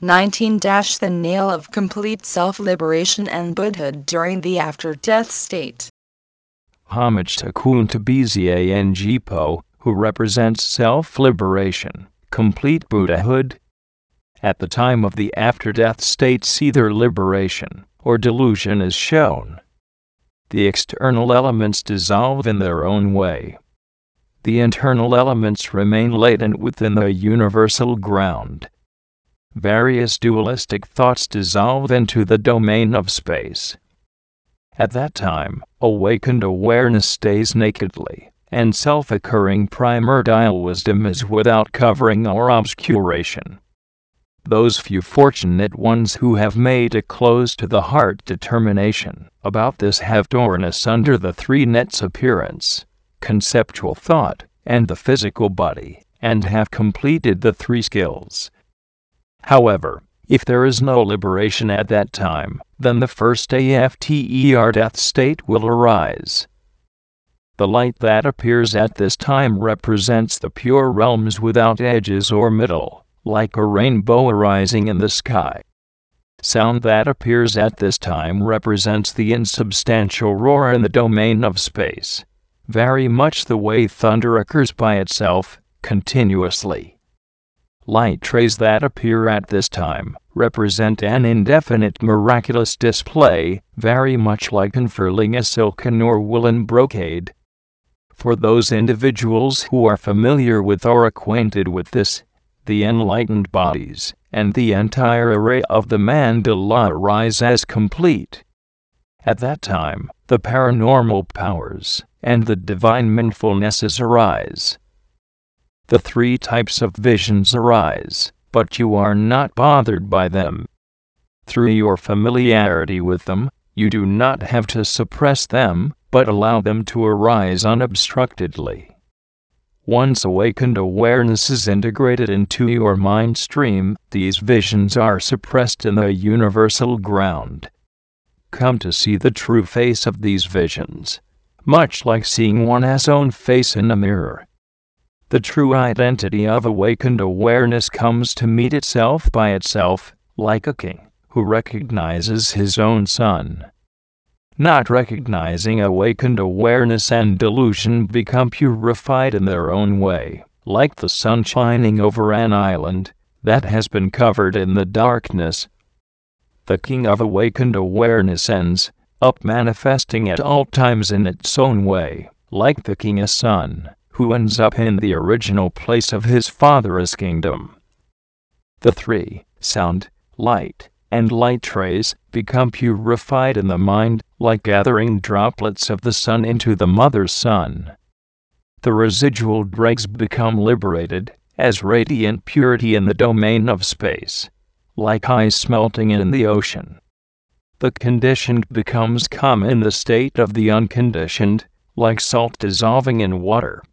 19 The nail of complete self liberation and Buddhahood during the after death state. Homage to Kuntu Bzangpo, who represents self liberation, complete Buddhahood. At the time of the after death states, either liberation or delusion is shown. The external elements dissolve in their own way. The internal elements remain latent within the universal ground various dualistic thoughts dissolve into the domain of space. At that time, awakened awareness stays nakedly, and self occurring primordial wisdom is without covering or obscuration. Those few fortunate ones who have made a close to the heart determination about this have torn asunder the three nets appearance, conceptual thought, and the physical body, and have completed the three skills However, if there is no liberation at that time, then the first after death state will arise. The light that appears at this time represents the pure realms without edges or middle, like a rainbow arising in the sky. Sound that appears at this time represents the insubstantial roar in the domain of space, very much the way thunder occurs by itself, continuously. Light rays that appear at this time represent an indefinite miraculous display, very much like unfurling a silken or woolen brocade. For those individuals who are familiar with or acquainted with this, the enlightened bodies and the entire array of the mandala arise as complete. At that time, the paranormal powers and the divine mindfulnesses arise the three types of visions arise, but you are not bothered by them. Through your familiarity with them, you do not have to suppress them, but allow them to arise unobstructedly. Once awakened awareness is integrated into your mind stream, these visions are suppressed in the universal ground. Come to see the true face of these visions, much like seeing one's own face in a mirror. The true identity of awakened awareness comes to meet itself by itself, like a king who recognizes his own son. Not recognizing awakened awareness and delusion become purified in their own way, like the sun shining over an island that has been covered in the darkness. The king of awakened awareness ends up manifesting at all times in its own way, like the king king's son who ends up in the original place of his father's kingdom. The three sound, light, and light rays become purified in the mind, like gathering droplets of the sun into the mother's sun. The residual dregs become liberated as radiant purity in the domain of space, like ice melting in the ocean. The conditioned becomes calm in the state of the unconditioned, like salt dissolving in water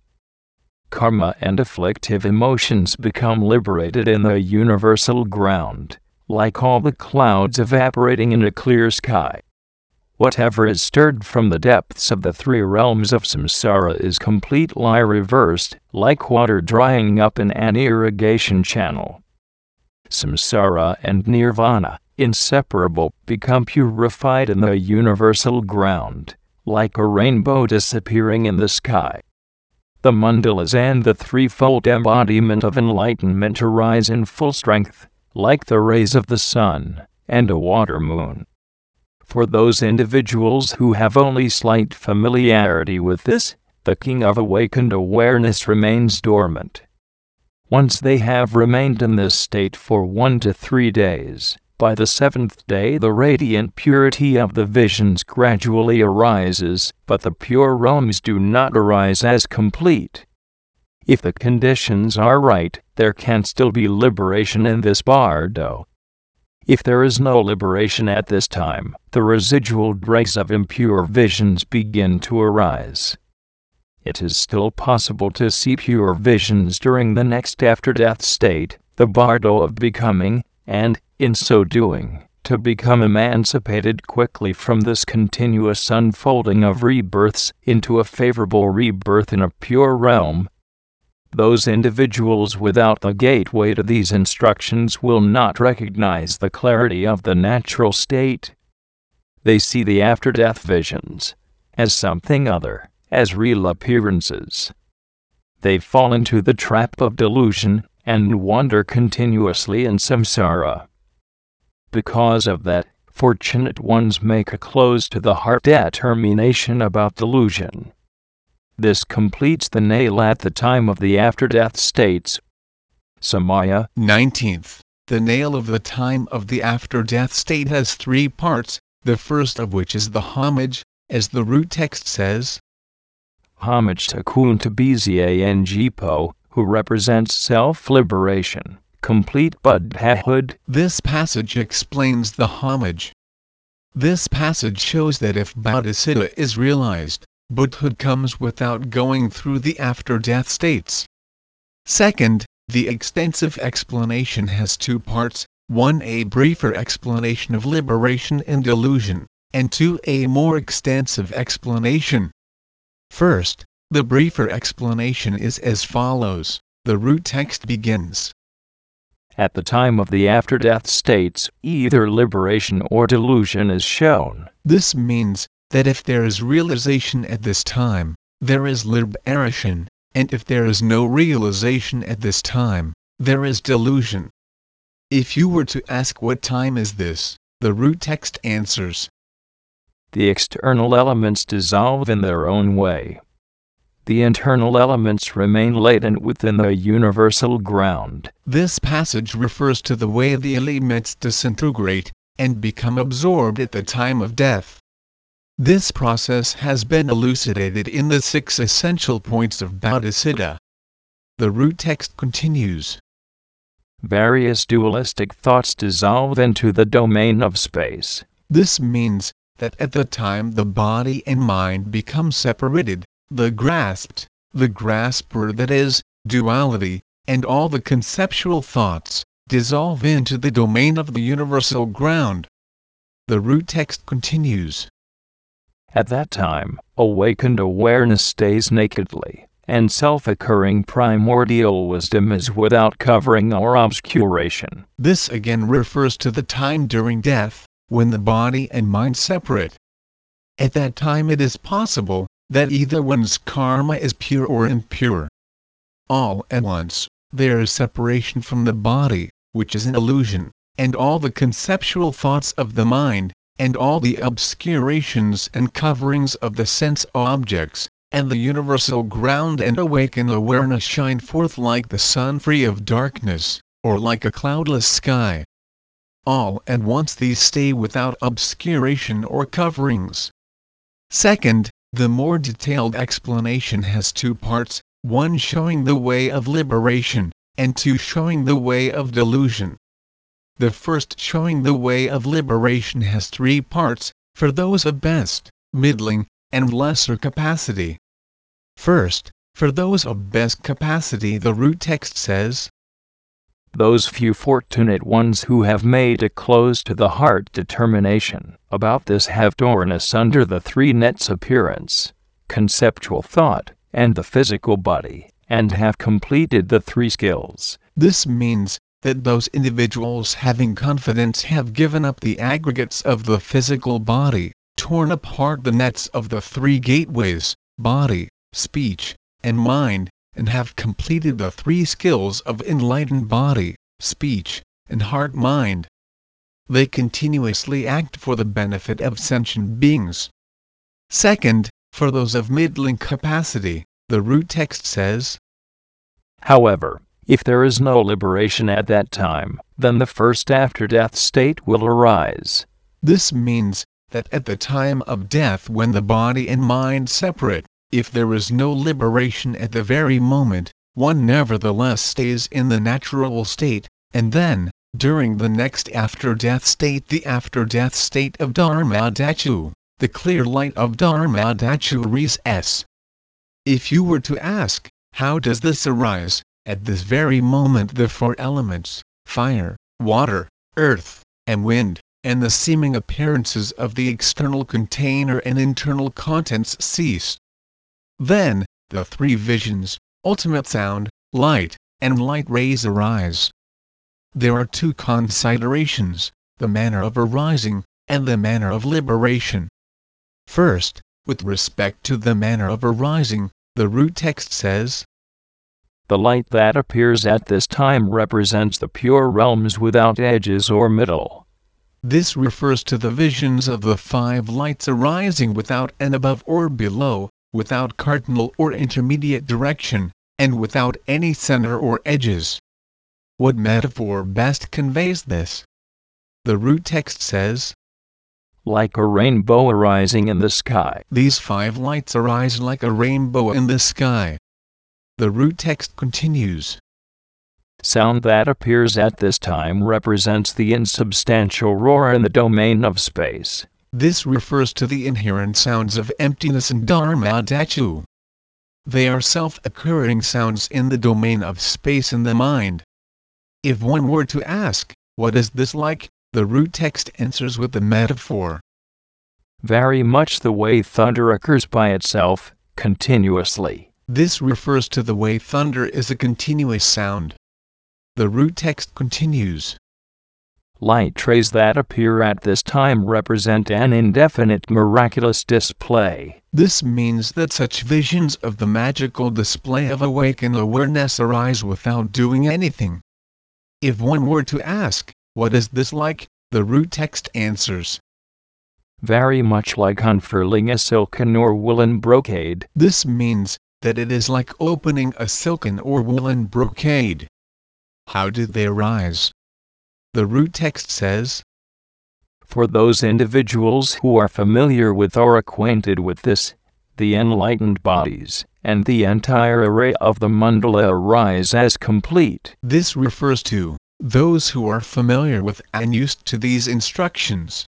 karma and afflictive emotions become liberated in the universal ground, like all the clouds evaporating in a clear sky. Whatever is stirred from the depths of the three realms of samsara is completely reversed, like water drying up in an irrigation channel. Samsara and nirvana, inseparable, become purified in the universal ground, like a rainbow disappearing in the sky. The mandalas and the threefold embodiment of enlightenment arise in full strength, like the rays of the sun and a water moon. For those individuals who have only slight familiarity with this, the king of awakened awareness remains dormant. Once they have remained in this state for one to three days, by the seventh day, the radiant purity of the visions gradually arises, but the pure realms do not arise as complete. If the conditions are right, there can still be liberation in this bardo. If there is no liberation at this time, the residual dregs of impure visions begin to arise. It is still possible to see pure visions during the next after death state, the bardo of becoming, and, in so doing, to become emancipated quickly from this continuous unfolding of rebirths into a favorable rebirth in a pure realm. Those individuals without the gateway to these instructions will not recognize the clarity of the natural state. They see the after death visions as something other, as real appearances. They fall into the trap of delusion and wander continuously in samsara. Because of that, fortunate ones make a close to the heart determination about delusion. This completes the nail at the time of the after death states. Samaya 19th. The nail of the time of the after death state has three parts, the first of which is the homage, as the root text says. Homage to Kuntu Bzangpo, who represents self liberation, complete Buddhahood. This passage explains the homage. This passage shows that if Bodhicitta is realized, Buddhahood comes without going through the after death states. Second, the extensive explanation has two parts 1. A briefer explanation of liberation and delusion, and 2. A more extensive explanation. First, the briefer explanation is as follows the root text begins. At the time of the after death states, either liberation or delusion is shown. This means that if there is realization at this time, there is liberation, and if there is no realization at this time, there is delusion. If you were to ask what time is this, the root text answers. The external elements dissolve in their own way. The internal elements remain latent within the universal ground. This passage refers to the way the elements disintegrate and become absorbed at the time of death. This process has been elucidated in the six essential points of Bodhicitta. The root text continues. Various dualistic thoughts dissolve into the domain of space. This means that at the time the body and mind become separated, the grasped, the grasper that is, duality, and all the conceptual thoughts, dissolve into the domain of the universal ground. The root text continues. At that time, awakened awareness stays nakedly, and self occurring primordial wisdom is without covering or obscuration. This again refers to the time during death, when the body and mind separate. At that time it is possible that either one's karma is pure or impure. All at once, there is separation from the body, which is an illusion, and all the conceptual thoughts of the mind, and all the obscurations and coverings of the sense objects, and the universal ground and awakened awareness shine forth like the sun free of darkness, or like a cloudless sky. All at once these stay without obscuration or coverings. Second, the more detailed explanation has two parts, one showing the way of liberation, and two showing the way of delusion. The first showing the way of liberation has three parts, for those of best, middling, and lesser capacity. First, for those of best capacity the root text says, Those few fortunate ones who have made a close to the heart determination about this have torn asunder the three nets appearance, conceptual thought, and the physical body, and have completed the three skills. This means that those individuals having confidence have given up the aggregates of the physical body, torn apart the nets of the three gateways body, speech, and mind, and have completed the three skills of enlightened body, speech, and heart mind. They continuously act for the benefit of sentient beings. Second, for those of middling capacity, the root text says, However, if there is no liberation at that time, then the first after death state will arise. This means that at the time of death when the body and mind separate, if there is no liberation at the very moment, one nevertheless stays in the natural state, and then, during the next after death state the after death state of Dharmadhatu, the clear light of dharma Dharmadhatu res. If you were to ask, how does this arise, at this very moment the four elements, fire, water, earth, and wind, and the seeming appearances of the external container and internal contents cease. Then, the three visions, ultimate sound, light, and light rays arise. There are two considerations, the manner of arising, and the manner of liberation. First, with respect to the manner of arising, the root text says, The light that appears at this time represents the pure realms without edges or middle. This refers to the visions of the five lights arising without and above or below, without cardinal or intermediate direction, and without any center or edges. What metaphor best conveys this? The root text says, like a rainbow arising in the sky. These five lights arise like a rainbow in the sky. The root text continues. Sound that appears at this time represents the insubstantial roar in the domain of space. This refers to the inherent sounds of emptiness and dharma. They are self occurring sounds in the domain of space in the mind. If one were to ask, what is this like? The root text answers with the metaphor. Very much the way thunder occurs by itself, continuously. This refers to the way thunder is a continuous sound. The root text continues. Light rays that appear at this time represent an indefinite miraculous display. This means that such visions of the magical display of awakened awareness arise without doing anything. If one were to ask, what is this like? The root text answers. Very much like unfurling a silken or woolen brocade. This means that it is like opening a silken or woolen brocade. How did they arise? The root text says, For those individuals who are familiar with or acquainted with this, the enlightened bodies and the entire array of the mandala arise as complete. This refers to those who are familiar with and used to these instructions.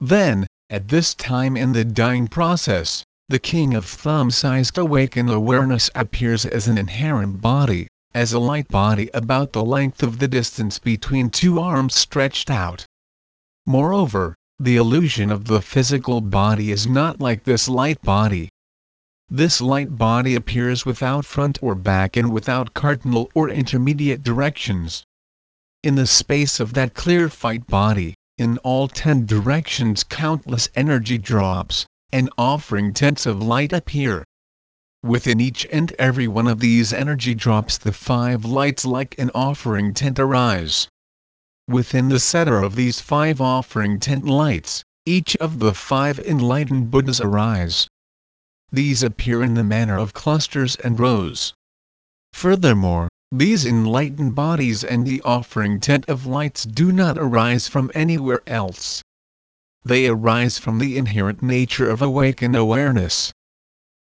Then, at this time in the dying process, the king of thumb-sized awakened awareness appears as an inherent body, as a light body about the length of the distance between two arms stretched out. Moreover, the illusion of the physical body is not like this light body. This light body appears without front or back and without cardinal or intermediate directions. In the space of that clear fight body, in all ten directions countless energy drops, and offering tents of light appear. Within each and every one of these energy drops the five lights like an offering tent arise. Within the center of these five offering tent lights, each of the five enlightened Buddhas arise. These appear in the manner of clusters and rows. Furthermore, these enlightened bodies and the offering tent of lights do not arise from anywhere else. They arise from the inherent nature of awakened awareness.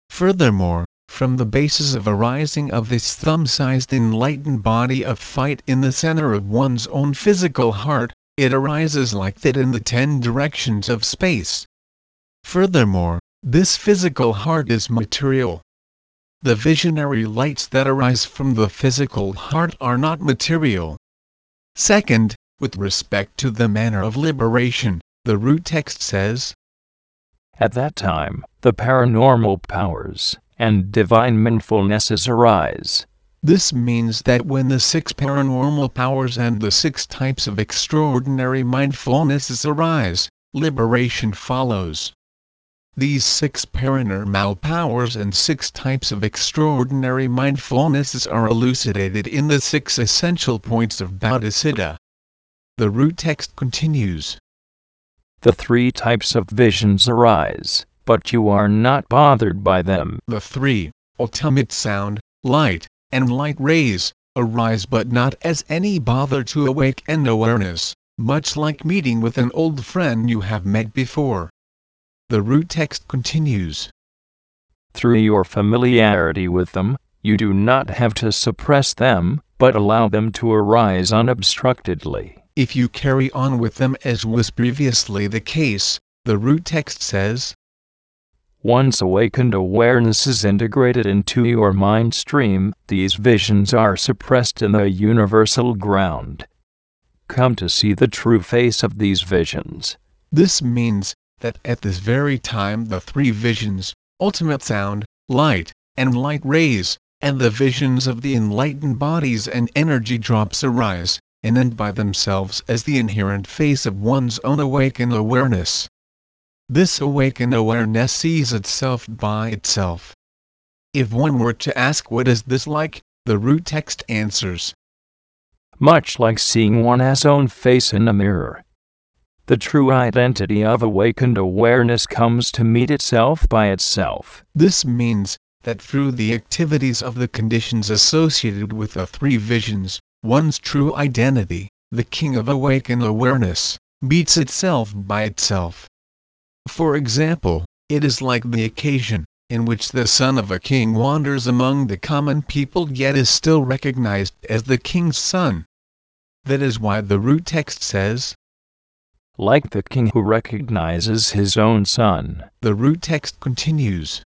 Furthermore, from the basis of arising of this thumb-sized enlightened body of fight in the center of one's own physical heart, it arises like that in the ten directions of space. Furthermore, this physical heart is material. The visionary lights that arise from the physical heart are not material. Second, with respect to the manner of liberation, the root text says, At that time, the paranormal powers and divine mindfulnesses arise. This means that when the six paranormal powers and the six types of extraordinary mindfulnesses arise, liberation follows. These six paranormal powers and six types of extraordinary mindfulnesses are elucidated in the six essential points of Bodhicitta. The root text continues. The three types of visions arise, but you are not bothered by them. The three, ultimate sound, light, and light rays, arise but not as any bother to awake and awareness, much like meeting with an old friend you have met before. The root text continues. Through your familiarity with them, you do not have to suppress them, but allow them to arise unobstructedly. If you carry on with them as was previously the case, the root text says, once awakened awareness is integrated into your mind stream, these visions are suppressed in the universal ground. Come to see the true face of these visions. This means that at this very time the three visions, ultimate sound, light, and light rays, and the visions of the enlightened bodies and energy drops arise, and end by themselves as the inherent face of one's own awakened awareness. This awakened awareness sees itself by itself. If one were to ask what is this like, the root text answers. Much like seeing one's own face in a mirror. The true identity of awakened awareness comes to meet itself by itself. This means that through the activities of the conditions associated with the three visions, one's true identity, the king of awakened awareness, beats itself by itself. For example, it is like the occasion in which the son of a king wanders among the common people yet is still recognized as the king's son. That is why the root text says, like the king who recognizes his own son. The root text continues.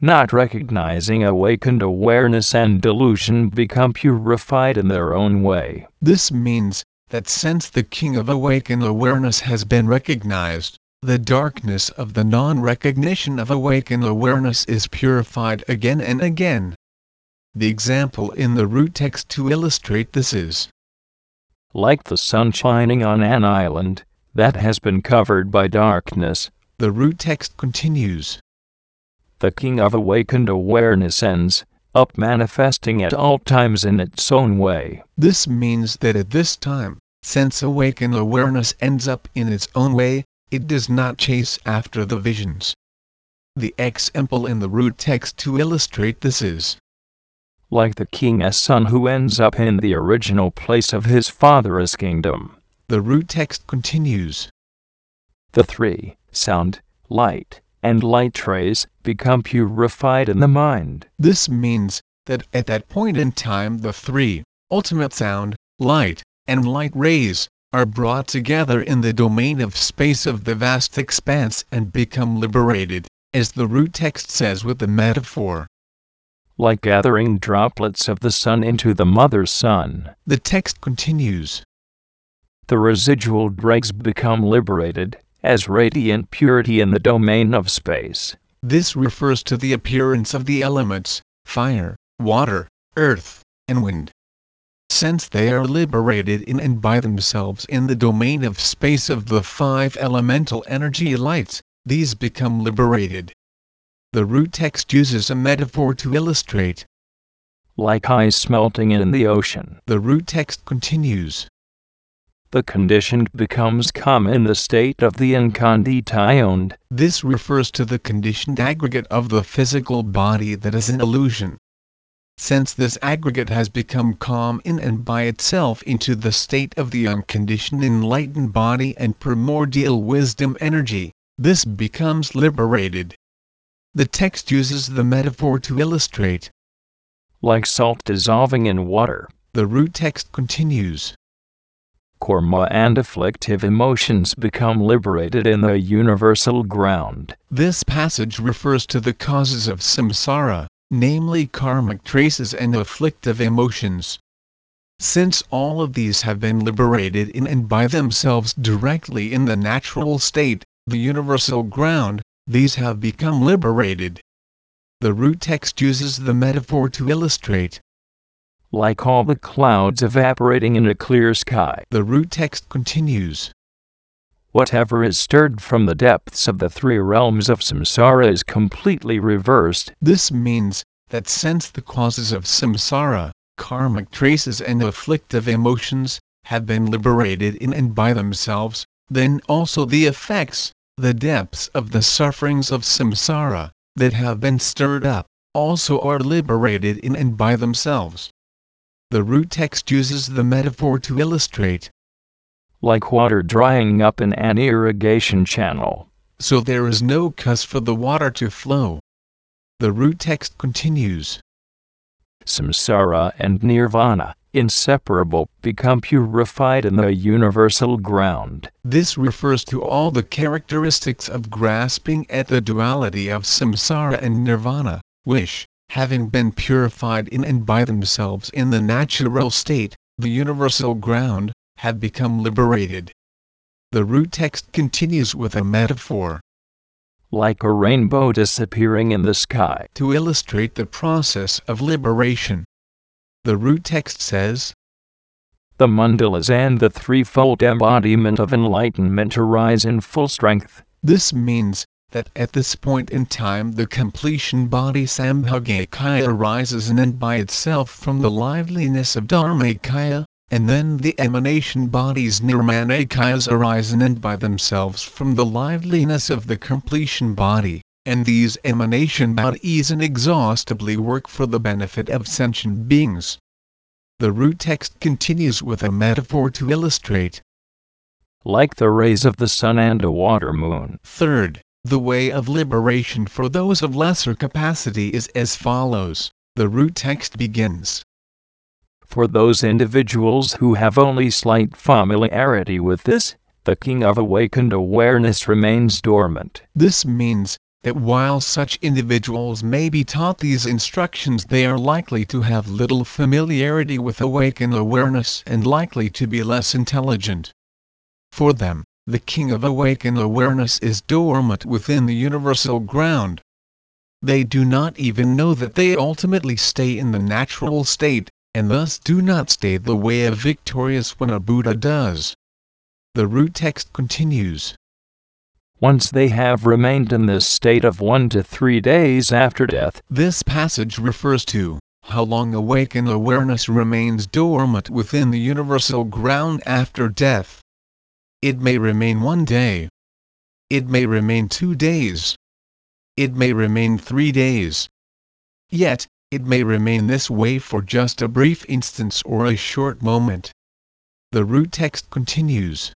Not recognizing awakened awareness and delusion become purified in their own way. This means that since the king of awakened awareness has been recognized, the darkness of the non-recognition of awakened awareness is purified again and again. The example in the root text to illustrate this is like the sun shining on an island that has been covered by darkness. The root text continues. The king of awakened awareness ends up manifesting at all times in its own way. This means that at this time, since awakened awareness ends up in its own way, it does not chase after the visions. The example in the root text to illustrate this is like the king's son who ends up in the original place of his father's kingdom. The root text continues. The three, sound, light, and light rays, become purified in the mind. This means that at that point in time the three, ultimate sound, light, and light rays, are brought together in the domain of space of the vast expanse and become liberated, as the root text says with the metaphor. Like gathering droplets of the sun into the mother's sun. The text continues. The residual dregs become liberated as radiant purity in the domain of space. This refers to the appearance of the elements fire, water, earth, and wind since they are liberated in and by themselves in the domain of space of the five elemental energy lights, these become liberated. The root text uses a metaphor to illustrate. Like ice melting in the ocean. The root text continues. The condition becomes calm in the state of the inconditioned. This refers to the conditioned aggregate of the physical body that is an illusion since this aggregate has become calm in and by itself into the state of the unconditioned enlightened body and primordial wisdom energy, this becomes liberated. The text uses the metaphor to illustrate. Like salt dissolving in water. The root text continues. Karma and afflictive emotions become liberated in the universal ground. This passage refers to the causes of samsara, namely karmic traces and afflictive emotions. Since all of these have been liberated in and by themselves directly in the natural state, the universal ground, these have become liberated. The root text uses the metaphor to illustrate. Like all the clouds evaporating in a clear sky. The root text continues. Whatever is stirred from the depths of the three realms of samsara is completely reversed. This means that since the causes of samsara, karmic traces and afflictive emotions, have been liberated in and by themselves, then also the effects, the depths of the sufferings of samsara, that have been stirred up, also are liberated in and by themselves. The root text uses the metaphor to illustrate like water drying up in an irrigation channel. So there is no cause for the water to flow. The root text continues. Samsara and nirvana, inseparable, become purified in the universal ground. This refers to all the characteristics of grasping at the duality of samsara and nirvana, which, having been purified in and by themselves in the natural state, the universal ground, have become liberated. The root text continues with a metaphor. like a rainbow disappearing in the sky. to illustrate the process of liberation. The root text says, The mandalas and the threefold embodiment of enlightenment arise in full strength. This means that at this point in time the completion body Sambhogakaya arises in and by itself from the liveliness of Dharmakaya, and then the emanation bodies Nirmanakayas arise in and by themselves from the liveliness of the completion body, and these emanation bodies inexhaustibly work for the benefit of sentient beings. The root text continues with a metaphor to illustrate like the rays of the sun and a water moon. Third, the way of liberation for those of lesser capacity is as follows. The root text begins. For those individuals who have only slight familiarity with this, the king of awakened awareness remains dormant. This means that while such individuals may be taught these instructions, they are likely to have little familiarity with awakened awareness and likely to be less intelligent. For them, the king of awakened awareness is dormant within the universal ground. They do not even know that they ultimately stay in the natural state, and thus do not stay the way of victorious when a Buddha does. The root text continues. Once they have remained in this state of one to three days after death, This passage refers to how long awakened awareness remains dormant within the universal ground after death. It may remain one day. It may remain two days. It may remain three days. Yet, it may remain this way for just a brief instance or a short moment. The root text continues.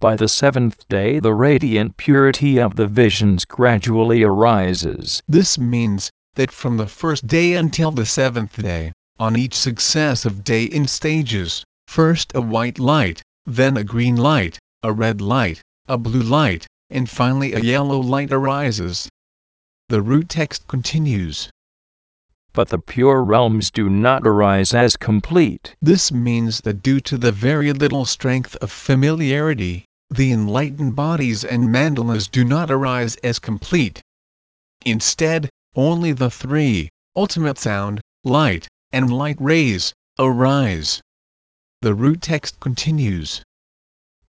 by the seventh day the radiant purity of the visions gradually arises. This means that from the first day until the seventh day, on each successive day in stages, first a white light, then a green light, a red light, a blue light, and finally a yellow light arises. The root text continues. But the pure realms do not arise as complete. This means that due to the very little strength of familiarity, the enlightened bodies and mandalas do not arise as complete. Instead, only the three ultimate sound, light, and light rays arise. The root text continues.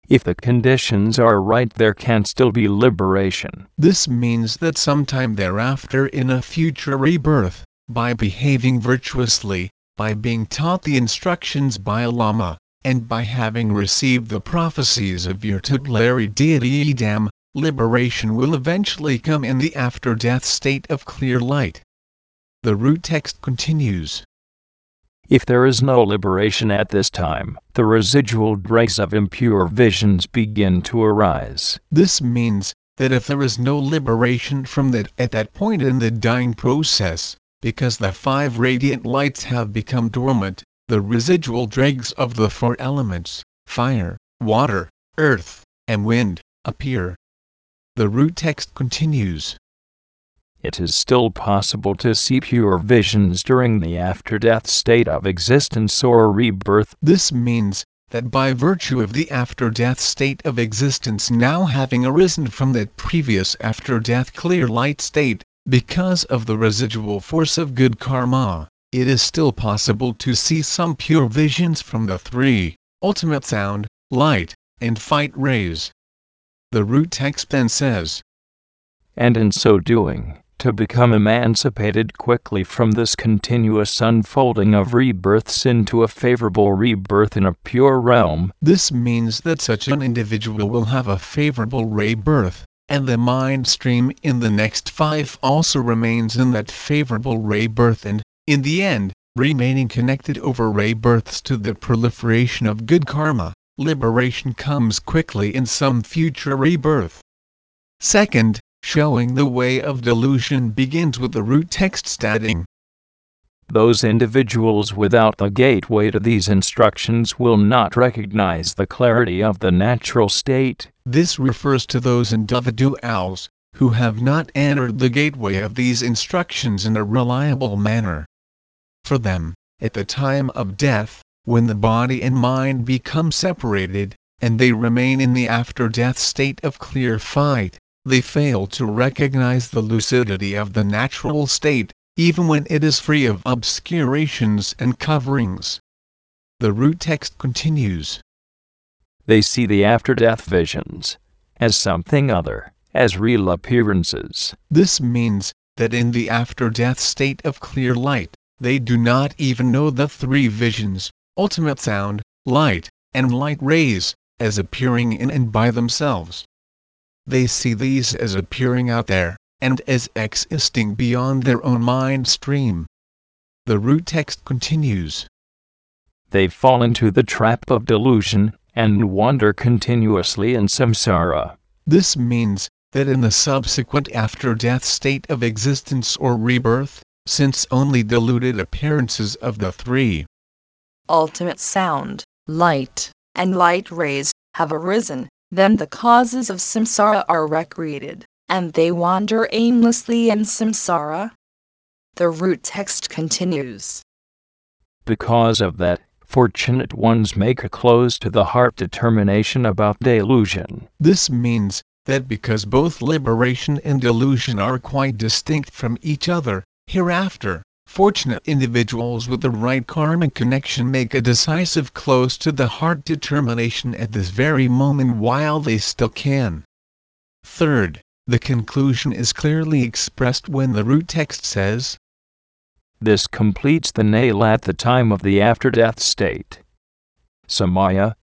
If the conditions are right, there can still be liberation. This means that sometime thereafter in a future rebirth, by behaving virtuously, by being taught the instructions by a Lama, and by having received the prophecies of your tutelary deity Yidam, liberation will eventually come in the after death state of clear light. The root text continues. If there is no liberation at this time, the residual dregs of impure visions begin to arise. This means that if there is no liberation from that at that point in the dying process, because the five radiant lights have become dormant, the residual dregs of the four elements fire, water, earth, and wind appear. The root text continues. It is still possible to see pure visions during the after death state of existence or rebirth. This means that by virtue of the after death state of existence now having arisen from that previous after death clear light state, because of the residual force of good karma, it is still possible to see some pure visions from the three ultimate sound, light, and fight rays. The root text then says, and in so doing, to become emancipated quickly from this continuous unfolding of rebirths into a favorable rebirth in a pure realm. This means that such an individual will have a favorable rebirth, and the mind stream in the next five also remains in that favorable rebirth and, in the end, remaining connected over rebirths to the proliferation of good karma, liberation comes quickly in some future rebirth. Second, showing the way of delusion begins with the root text stating, Those individuals without the gateway to these instructions will not recognize the clarity of the natural state. This refers to those individuals who have not entered the gateway of these instructions in a reliable manner. For them, at the time of death, when the body and mind become separated, and they remain in the after death state of clear fight, they fail to recognize the lucidity of the natural state, even when it is free of obscurations and coverings. The root text continues. They see the after death visions as something other, as real appearances. This means that in the after death state of clear light, they do not even know the three visions ultimate sound, light, and light rays as appearing in and by themselves. They see these as appearing out there, and as existing beyond their own mind stream. The root text continues. They fall into the trap of delusion and wander continuously in samsara. This means that in the subsequent after death state of existence or rebirth, since only deluded appearances of the three ultimate sound, light, and light rays have arisen, then the causes of samsara are recreated, and they wander aimlessly in samsara. The root text continues. Because of that, fortunate ones make a close to the heart determination about delusion. This means that because both liberation and delusion are quite distinct from each other, hereafter, fortunate individuals with the right karmic connection make a decisive close to the heart determination at this very moment while they still can. Third, the conclusion is clearly expressed when the root text says, This completes the nail at the time of the after death state. Samaya,